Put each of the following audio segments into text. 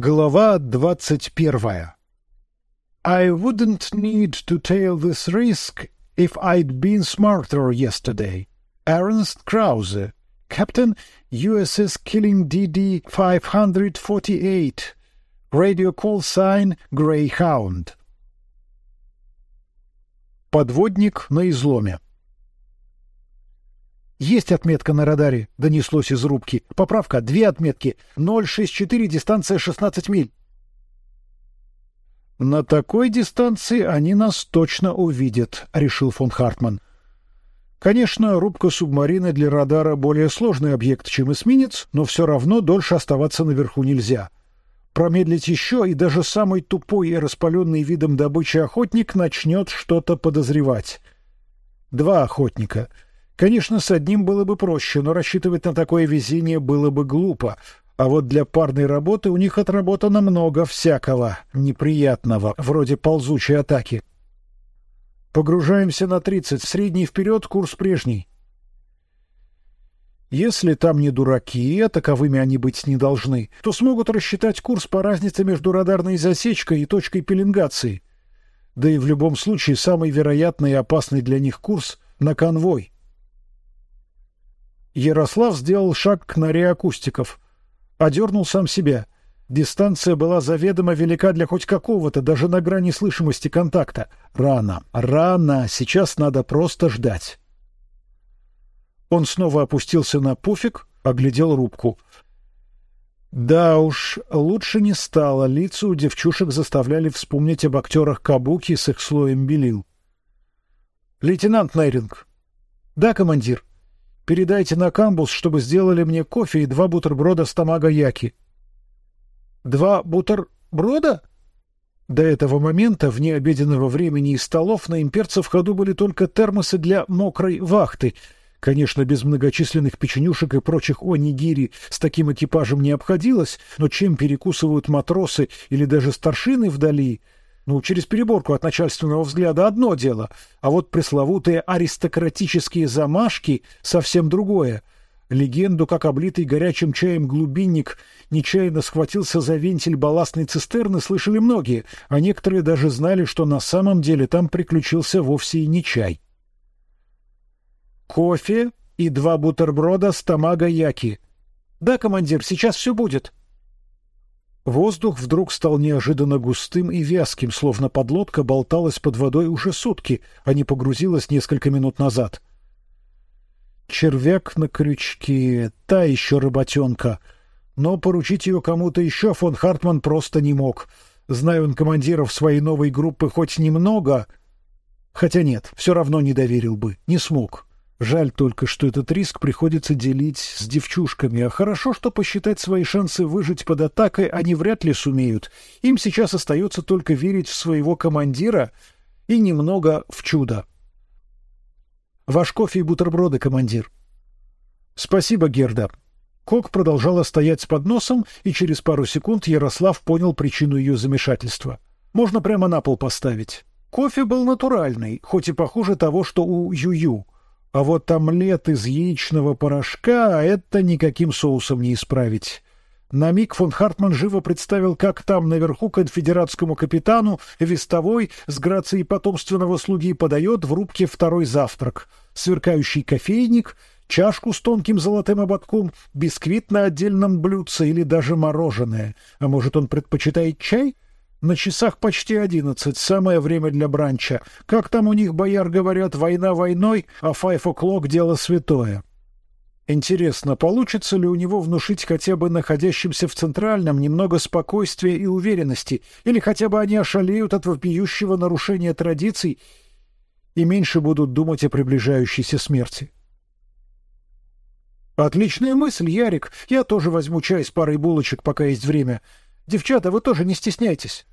Глава двадцать первая. I wouldn't need to take this risk if I'd been smarter yesterday. Ernst Krause, Captain, USS Killing DD 548. Radio call sign Greyhound. Подводник на изломе. Есть отметка на радаре, донеслось из рубки. Поправка: две отметки. 064, дистанция 16 миль. На такой дистанции они нас точно увидят, решил фон Хартман. Конечно, рубка субмарины для радара более сложный объект, чем эсминец, но все равно дольше оставаться наверху нельзя. Промедлить еще, и даже самый тупой и распаленный видом добычи охотник начнет что-то подозревать. Два охотника — Конечно, с одним было бы проще, но рассчитывать на такое везение было бы глупо. А вот для парной работы у них отработано много всякого неприятного, вроде ползучей атаки. Погружаемся на тридцать, средний вперед, курс прежний. Если там не дураки, а таковыми они быть не должны, то смогут рассчитать курс по разнице между радарной засечкой и точкой пеленгации. Да и в любом случае самый вероятный и опасный для них курс на конвой. Ярослав сделал шаг к норе акустиков, одернул сам себя. Дистанция была заведомо велика для хоть какого-то, даже на грани слышимости контакта. Рано, рано, сейчас надо просто ждать. Он снова опустился на пуфик, оглядел рубку. Да уж, лучше не стало. Лица у девчушек заставляли вспомнить об актерах Кабуки с их слоем белил. Лейтенант Найринг. Да, командир. Передайте на камбус, чтобы сделали мне кофе и два бутерброда с тамага-яки. Два бутерброда? До этого момента, вне обеденного времени и столов, на имперцев ходу были только термосы для мокрой вахты. Конечно, без многочисленных печенюшек и прочих онигири с таким экипажем не обходилось, но чем перекусывают матросы или даже старшины вдали, ну, через переборку от начальственного взгляда одно дело, а вот пресловутые аристократические замашки совсем другое. Легенду, как облитый горячим чаем глубинник нечаянно схватился за вентиль балластной цистерны, слышали многие, а некоторые даже знали, что на самом деле там приключился вовсе и не чай. Кофе и два бутерброда с тамага яки. Да, командир, сейчас все будет. Воздух вдруг стал неожиданно густым и вязким, словно подлодка болталась под водой уже сутки, а не погрузилась несколько минут назад. Червяк на крючке, та еще работенка. Но поручить ее кому-то еще фон Хартман просто не мог. Зная он командиров своей новой группы хоть немного, хотя нет, все равно не доверил бы, не смог. Жаль только, что этот риск приходится делить с девчушками, а хорошо, что посчитать свои шансы выжить под атакой они вряд ли сумеют. Им сейчас остается только верить в своего командира и немного в чудо. Ваш кофе и бутерброды, командир. Спасибо, Герда. Кок продолжала стоять с подносом, и через пару секунд Ярослав понял причину ее замешательства. Можно прямо на пол поставить. Кофе был натуральный, хоть и похуже того, что у Юю. А вот омлет из яичного порошка — это никаким соусом не исправить. На миг фон Хартман живо представил, как там наверху конфедератскому капитану вестовой с грацией потомственного слуги подает в рубке второй завтрак: сверкающий кофейник, чашку с тонким золотым ободком, бисквит на отдельном блюдце или даже мороженое. А может, он предпочитает чай? На часах почти одиннадцать, самое время для бранча. Как там у них, бояр, говорят, война войной, а five o'clock — дело святое. Интересно, получится ли у него внушить хотя бы находящимся в Центральном немного спокойствия и уверенности, или хотя бы они ошалеют от вопиющего нарушения традиций и меньше будут думать о приближающейся смерти? Отличная мысль, Ярик. Я тоже возьму чай с парой булочек, пока есть время. Девчата, вы тоже не стесняйтесь.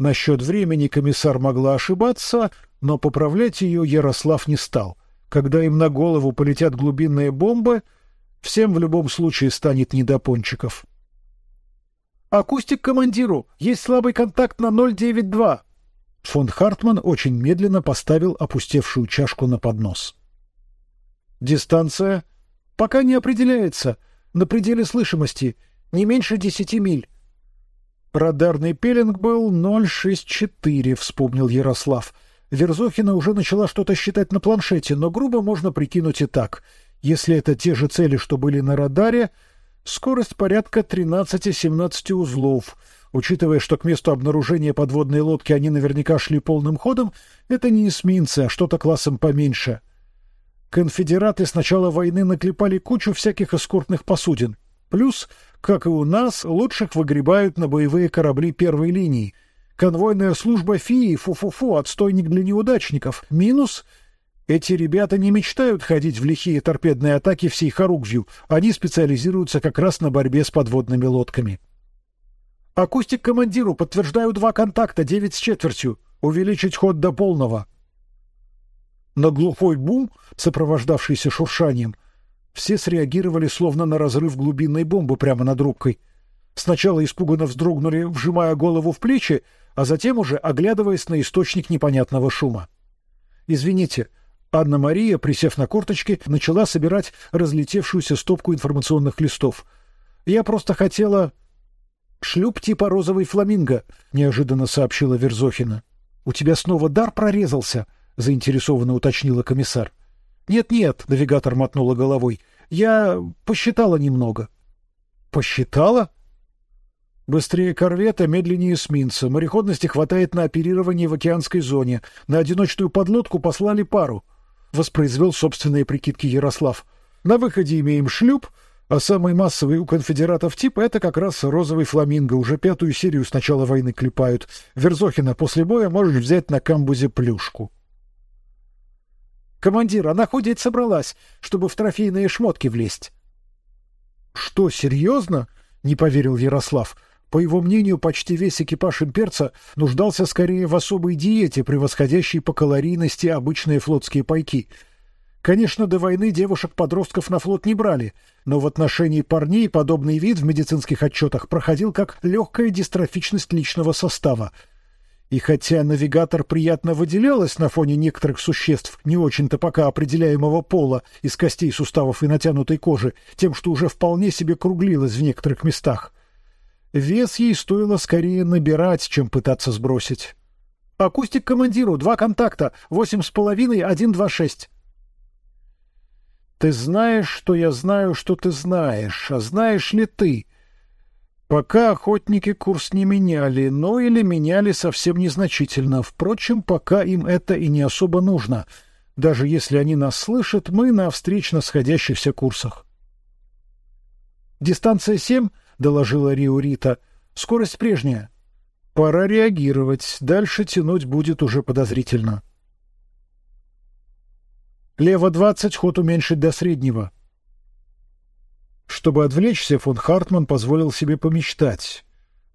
Насчет времени комиссар могла ошибаться, но поправлять ее Ярослав не стал. Когда им на голову полетят глубинные бомбы, всем в любом случае станет не до пончиков. Акустик командиру, есть слабый контакт на 092. Фон Хартман очень медленно поставил опустевшую чашку на поднос. Дистанция пока не определяется, на пределе слышимости, не меньше десяти миль. Радарный пеленг был 064, вспомнил Ярослав. Верзохина уже начала что-то считать на планшете, но грубо можно прикинуть и так. Если это те же цели, что были на радаре, скорость порядка 13-17 узлов. Учитывая, что к месту обнаружения подводной лодки они наверняка шли полным ходом, это не эсминцы, а что-то классом поменьше. Конфедераты с начала войны наклепали кучу всяких эскортных посудин. Плюс, как и у нас, лучших выгребают на боевые корабли первой линии. Конвойная служба ФИИ, фу-фу-фу, отстойник для неудачников. Минус — эти ребята не мечтают ходить в лихие торпедные атаки всей Харугвью. Они специализируются как раз на борьбе с подводными лодками. Акустик командиру, подтверждаю два контакта, девять с четвертью. Увеличить ход до полного. На глухой бум, сопровождавшийся шуршанием, все среагировали словно на разрыв глубинной бомбы прямо над рубкой. Сначала испуганно вздрогнули, вжимая голову в плечи, а затем уже оглядываясь на источник непонятного шума. Извините, Анна Мария, присев на корточки, начала собирать разлетевшуюся стопку информационных листов. Я просто хотела шлюп типа розовый фламинго, неожиданно сообщила Верзохина. У тебя снова дар прорезался, заинтересованно уточнила комиссар. Нет-нет, навигатор мотнула головой. Я посчитала немного. Посчитала? Быстрее корвета, медленнее эсминца. Мореходности хватает на оперирование в океанской зоне. На одиночную подлодку послали пару. Воспроизвел собственные прикидки Ярослав. На выходе имеем шлюп, а самый массовый у конфедератов тип это как раз розовый фламинго. Уже пятую серию с начала войны клепают. Верзохина после боя можешь взять на камбузе плюшку. Командир, она ходить собралась, чтобы в трофейные шмотки влезть. Что, серьезно? Не поверил Ярослав. По его мнению, почти весь экипаж имперца нуждался скорее в особой диете, превосходящей по калорийности обычные флотские пайки. Конечно, до войны девушек-подростков на флот не брали, но в отношении парней подобный вид в медицинских отчетах проходил как легкая дистрофичность личного состава, и хотя навигатор приятно выделялась на фоне некоторых существ, не очень-то пока определяемого пола, из костей, суставов и натянутой кожи, тем, что уже вполне себе круглилась в некоторых местах, вес ей стоило скорее набирать, чем пытаться сбросить. Акустик командиру, два контакта, восемь с половиной, один два шесть. Ты знаешь, что я знаю, что ты знаешь, а знаешь ли ты? Пока охотники курс не меняли, но или меняли совсем незначительно. Впрочем, пока им это и не особо нужно. Даже если они нас слышат, мы на встречно сходящихся курсах. Дистанция семь, доложила Риорита. Скорость прежняя. Пора реагировать. Дальше тянуть будет уже подозрительно. Лево двадцать, ход уменьшить до среднего. Чтобы отвлечься, фон Хартман позволил себе помечтать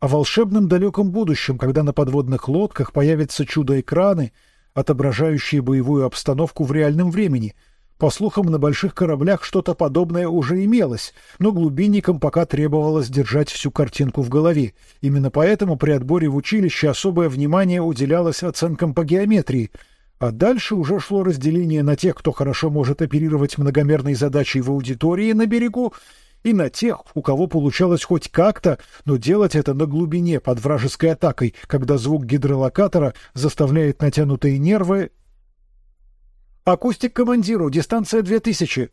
о волшебном далеком будущем, когда на подводных лодках появятся чудо-экраны, отображающие боевую обстановку в реальном времени. По слухам, на больших кораблях что-то подобное уже имелось, но глубинникам пока требовалось держать всю картинку в голове. Именно поэтому при отборе в училище особое внимание уделялось оценкам по геометрии — а дальше уже шло разделение на тех, кто хорошо может оперировать многомерной задачей в аудитории на берегу, и на тех, у кого получалось хоть как-то, но делать это на глубине под вражеской атакой, когда звук гидролокатора заставляет натянутые нервы. Акустик командиру, дистанция две тысячи.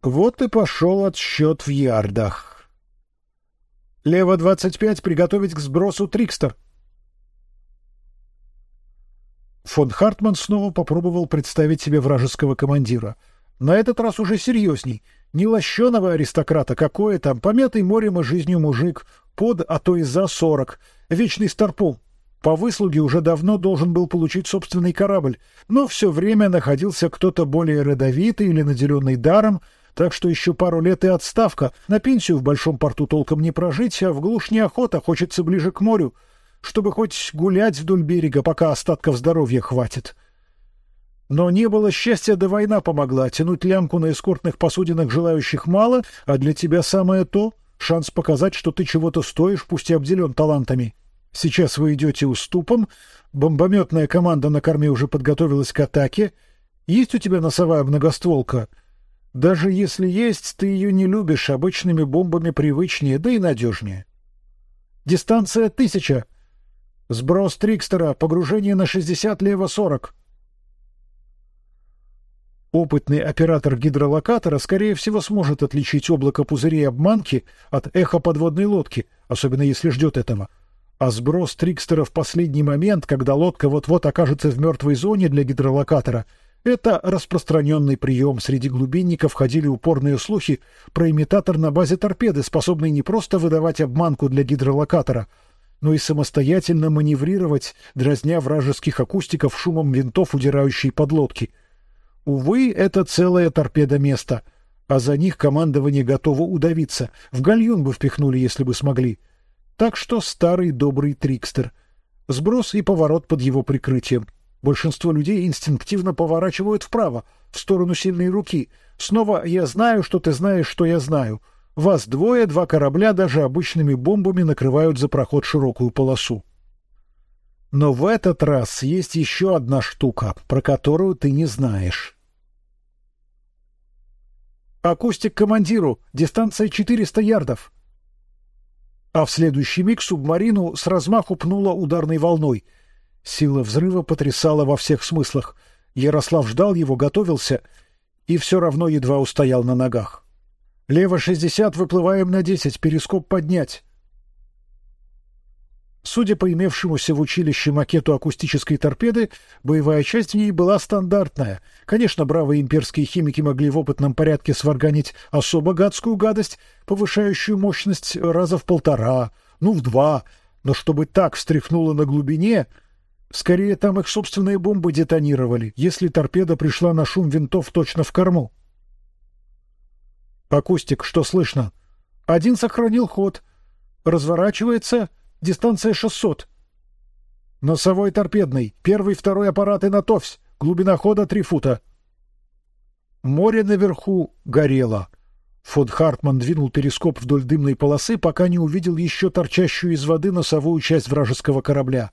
Вот и пошел отсчет в ярдах. Лево двадцать пять, приготовить к сбросу Трикстер. Фон Хартман снова попробовал представить себе вражеского командира — на этот раз уже серьезней. Не лощеного аристократа, какое там, помятый морем и жизнью мужик, под, а то и за сорок, вечный старпом. По выслуге уже давно должен был получить собственный корабль, но все время находился кто-то более родовитый или наделенный даром, так что еще пару лет и отставка. На пенсию в большом порту толком не прожить, а в глушь неохота, хочется ближе к морю, чтобы хоть гулять вдоль берега, пока остатков здоровья хватит. Но не было счастья, да война помогла. Тянуть лямку на эскортных посудинах желающих мало, а для тебя самое то — шанс показать, что ты чего-то стоишь, пусть и обделен талантами. Сейчас вы идете уступом, бомбометная команда на корме уже подготовилась к атаке. Есть у тебя носовая многостволка? Даже если есть, ты ее не любишь, обычными бомбами привычнее, да и надежнее. Дистанция тысяча. Сброс Трикстера, погружение на шестьдесят лево сорок. Опытный оператор гидролокатора, скорее всего, сможет отличить облако пузырей обманки от эхо подводной лодки, особенно если ждет этого. А сброс Трикстера в последний момент, когда лодка вот-вот окажется в мертвой зоне для гидролокатора, это распространенный прием. Среди глубинников ходили упорные слухи про имитатор на базе торпеды, способный не просто выдавать обманку для гидролокатора, но и самостоятельно маневрировать, дразня вражеских акустиков шумом винтов удирающей подлодки. Увы, это целое торпеда место, а за них командование готово удавиться. В гальюн бы впихнули, если бы смогли. Так что старый добрый трикстер. Сброс и поворот под его прикрытием. Большинство людей инстинктивно поворачивают вправо, в сторону сильной руки. Снова я знаю, что ты знаешь, что я знаю. Вас двое, два корабля даже обычными бомбами накрывают за проход широкую полосу. Но в этот раз есть еще одна штука, про которую ты не знаешь. Акустик командиру, дистанция 400 ярдов. А в следующий миг субмарину с размаху пнуло ударной волной. Сила взрыва потрясала во всех смыслах. Ярослав ждал его, готовился и все равно едва устоял на ногах. Лево шестьдесят, выплываем на десять, перископ поднять. Судя по имевшемуся в училище макету акустической торпеды, боевая часть в ней была стандартная. Конечно, бравые имперские химики могли в опытном порядке сварганить особо гадскую гадость, повышающую мощность раза в полтора, ну в два, но чтобы так встряхнуло на глубине, скорее там их собственные бомбы детонировали, если торпеда пришла на шум винтов точно в корму. Акустик, что слышно? Один сохранил ход, разворачивается Дистанция 600. Носовой торпедный. Первый, второй аппараты на ТОВС. Глубина хода 3 фута. Море наверху горело. Фон Хартман двинул перископ вдоль дымной полосы, пока не увидел еще торчащую из воды носовую часть вражеского корабля.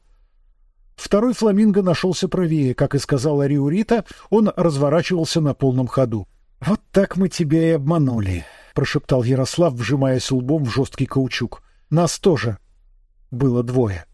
Второй фламинго нашелся правее, как и сказала Риурита, он разворачивался на полном ходу. Вот так мы тебя и обманули, прошептал Ярослав, вжимаясь лбом в жесткий каучук. Нас тоже было двое.